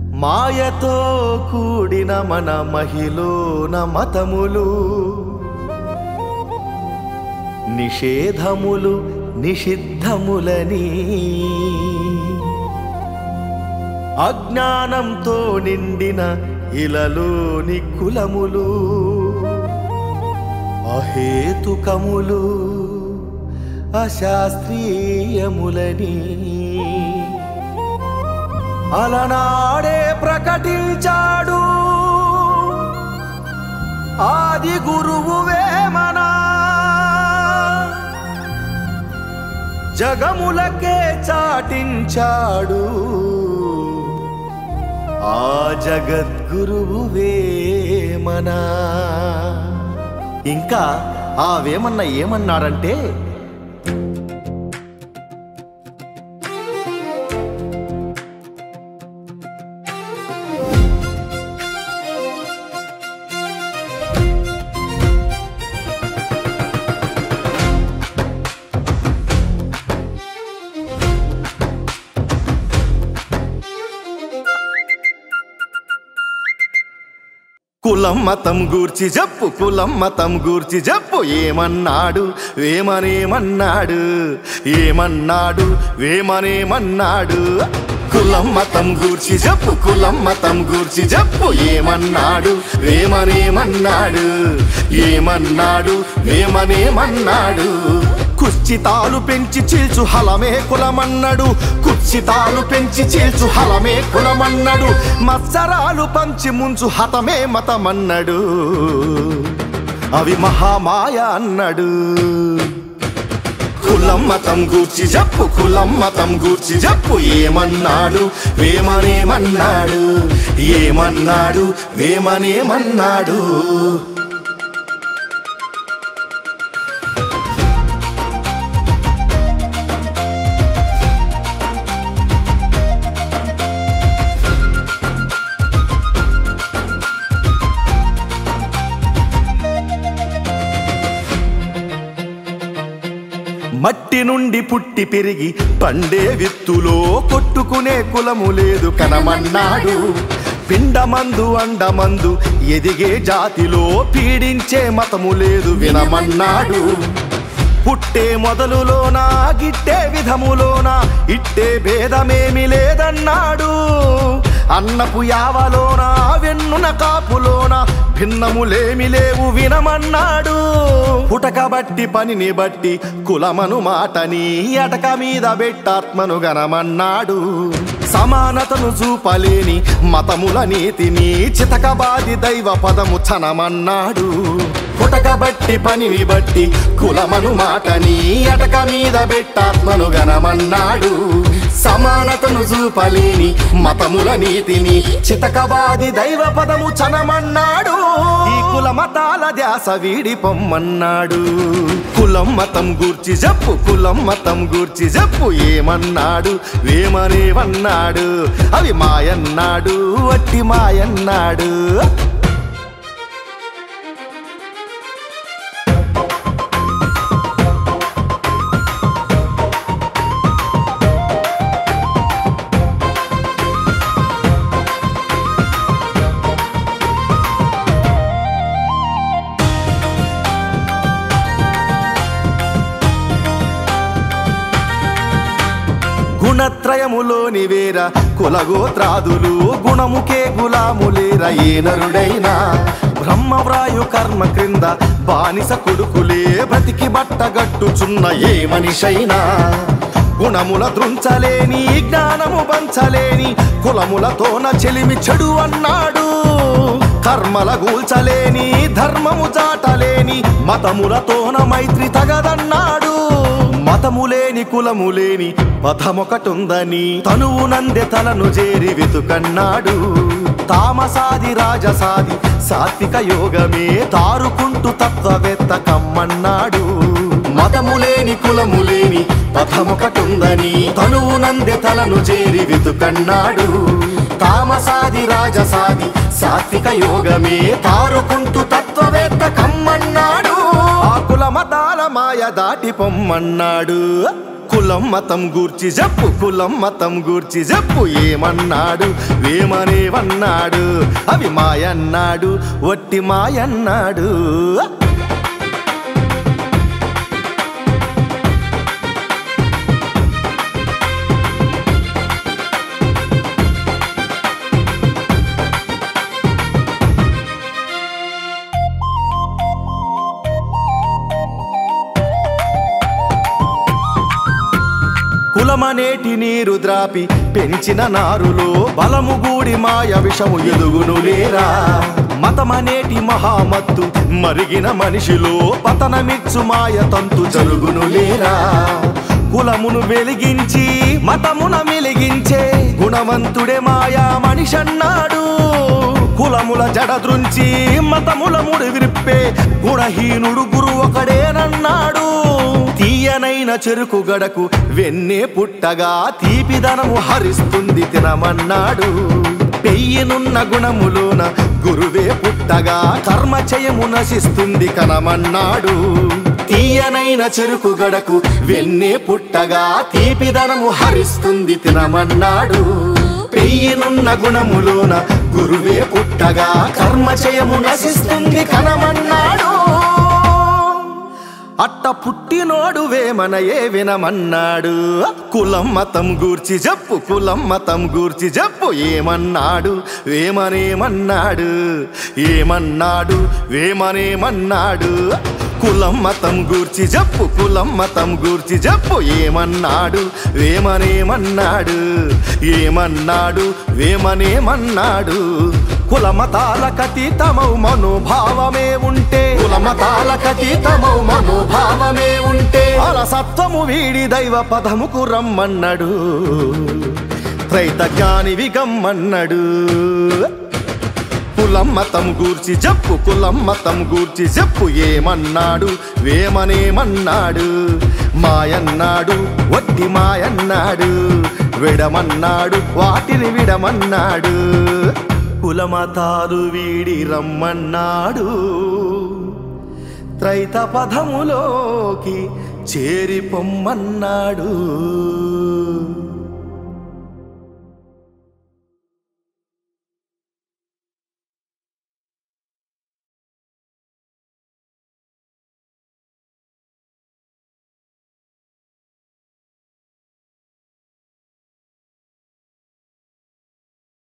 మాయతో కూడిన మన మహిళన మతములు నిషేధములు నిషిద్ధములని. అజ్ఞానంతో నిండిన ఇలలోని కులములు అహేతుకములు అశాస్త్రీయములని. అలనాడే ప్రకటించాడు. ఆది గురువు వేమనా. జగములకే చాటించాడు. ఆ జగద్గురువు వేమనా. ఇంకా ఆ వేమన్న ఏమన్నాడంటే కులం మతం గూర్చి చెప్పు కులం మతం గూర్చి చెప్పు ఏమన్నాడు? వేమనేమన్నాడు? ఏమన్నాడు? వేమనేమన్నాడు? కులం మతం గూర్చి చెప్పు కులం మతం గూర్చి చెప్పు ఏమన్నాడు? వేమనేమన్నాడు? ఏమన్నాడు? వేమనేమన్నాడు? కుచ్చితాలు పెంచి చీల్చు హలమే కులమన్నాడు. కుచ్చితాలు పెంచి చీల్చు హలమే కులమన్నాడు. మత్సరాలు పంచి ముంచు హతమే మతమన్నాడు. అవి మహామాయ అన్నాడు. కులం మతం గూర్చి జప్పు కులం మతం గూర్చి జప్పు ఏమన్నాడు? వేమనేమన్నాడు? ఏమన్నాడు? వేమనేమన్నాడు? మట్టి నుండి పుట్టి పెరిగి పండే విత్తులో కొట్టుకునే కులము లేదు కనమన్నాడు. పిండమందు అండమందు ఎదిగే జాతిలో పీడించే మతము లేదు వినమన్నాడు. పుట్టే మొదలులోనా గిట్టే విధములోనా ఇట్టే భేదమేమి లేదన్నాడు. అన్నపు యావలోన వెన్నున కాపులోన భిన్నములేమి లేవు వినమన్నాడు. పుటక బట్టి పనిని బట్టి కులమను మాటని అటక మీద బెట్టాత్మను గనమన్నాడు. సమానతను చూపలేని మతముల నీతిని చితకబాది దైవ పదము చనమన్నాడు పుటకబట్టి పనిని బట్టి కులమను మాటని అటక మీద బెట్టాత్మను గనమన్నాడు. సమానతను చూపలేని మతముల నీతిని చితకవాది దైవ పదము చనమన్నాడు. ఈ కుల మతాల ధ్యాస వీడి పొమ్మన్నాడు. కులం మతం గూర్చి చెప్పు కులం మతం గూర్చి చెప్పు ఏమన్నాడు? వేమనేవన్నాడు? అవి మాయన్నాడు వట్టి మాయన్నాడు. గుణత్రయములోని వేర కులగోత్రాదులు గుణముకే గులాములేర ఏ నరుడైనా బ్రహ్మవ్రాయు కర్మ క్రింద బానిస కొడుకులే బ్రతికి బట్టగట్టుచున్న ఏ మనిషైనా. గుణముల దృంచలేని జ్ఞానము పంచలేని కులములతోన చెలిమి చెడు అన్నాడు. కర్మల గూల్చలేని ధర్మము చాటలేని మతములతోన మైత్రి తగదన్నాడు. మతము లేని కులము లేని పథమొకటుందని తనువు నందె తలను చేరి వెతుకన్నాడు. తామసాది రాజసాది సాత్విక యోగమే తారుకుంటూ తత్వవేత్త కమ్మన్నాడు. మతము లేని కులము లేని పథమొకటుందని తనువు నందె తలను చేరి వెతుకన్నాడు. తామసాది రాజసాది సాత్విక యోగమే తారుకుంటూ తత్వ కమ్మన్నాడు ఆ దాటి పొమ్మన్నాడు. కులం మతం గూర్చి చెప్పు కులం మతం గూర్చి చెప్పు ఏమన్నాడు? ఏమనేవన్నాడు అవి మాయన్నాడు వట్టి మాయన్నాడు. కులమనేటి నీరు ద్రాపి పెంచిన నారులో బలము గూడి మాయ విషము ఎదుగును లేరా. మతమనేటి మహామత్తు మరిగిన మనిషిలో పతనమిచ్చు మాయ తంతు జరుగును లేరా. కులమును వెలిగించి మతమున మెలిగించే గుణవంతుడే మాయా మనిషన్నాడు. కులముల జడదృంచి మతముల ముడి విరిప్పే గుణహీనుడు గురు ఒకడేనన్నాడు తీయనైన చెరుకు గడకు వెన్నే పుట్టగా తీపిదనము హరిస్తుంది తినమన్నాడు. పెయ్యనున్న గుణములోన గురువే పుట్టగా కర్మచయము నశిస్తుంది కనమన్నాడు. తీయనైన చెరుకు గడకు వెన్నే పుట్టగా తీపిదనము హరిస్తుంది తినమన్నాడు. పెయ్యనున్న గుణములోన గురువే పుట్టగా కర్మచయము నశిస్తుంది కనమన్నాడు. అట్ట పుట్టినోడు వేమనయే వినమన్నాడు. కులం మతం గూర్చి చెప్పు కులం మతం గూర్చి చెప్పు ఏమన్నాడు? వేమనేమన్నాడు? ఏమన్నాడు? వేమనేమన్నాడు? కులం మతం గూర్చి చెప్పు కులం మతం గూర్చి చెప్పు ఏమన్నాడు? వేమనేమన్నాడు? ఏమన్నాడు? వేమనేమన్నాడు? కులమతాలకతీతమౌ మనోభావమే ఉంటే. కులమతాలకతీతమౌ మనోభావమే ఉంటే. అలసత్వము వీడి దైవ పదముకు రమ్మన్నాడు. త్రైత జ్ఞానివి గమ్మన్నాడు. కులం మతం గూర్చి చెప్పు కులం మతం గూర్చి చెప్పు ఏమన్నాడు? వేమనేమన్నాడు? మాయన్నాడు వట్టి మాయన్నాడు విడమన్నాడు వాటిని విడమన్నాడు. కులమతాలు వీడి రమ్మన్నాడు. త్రైత పదములోకి చేరి పొమ్మన్నాడు.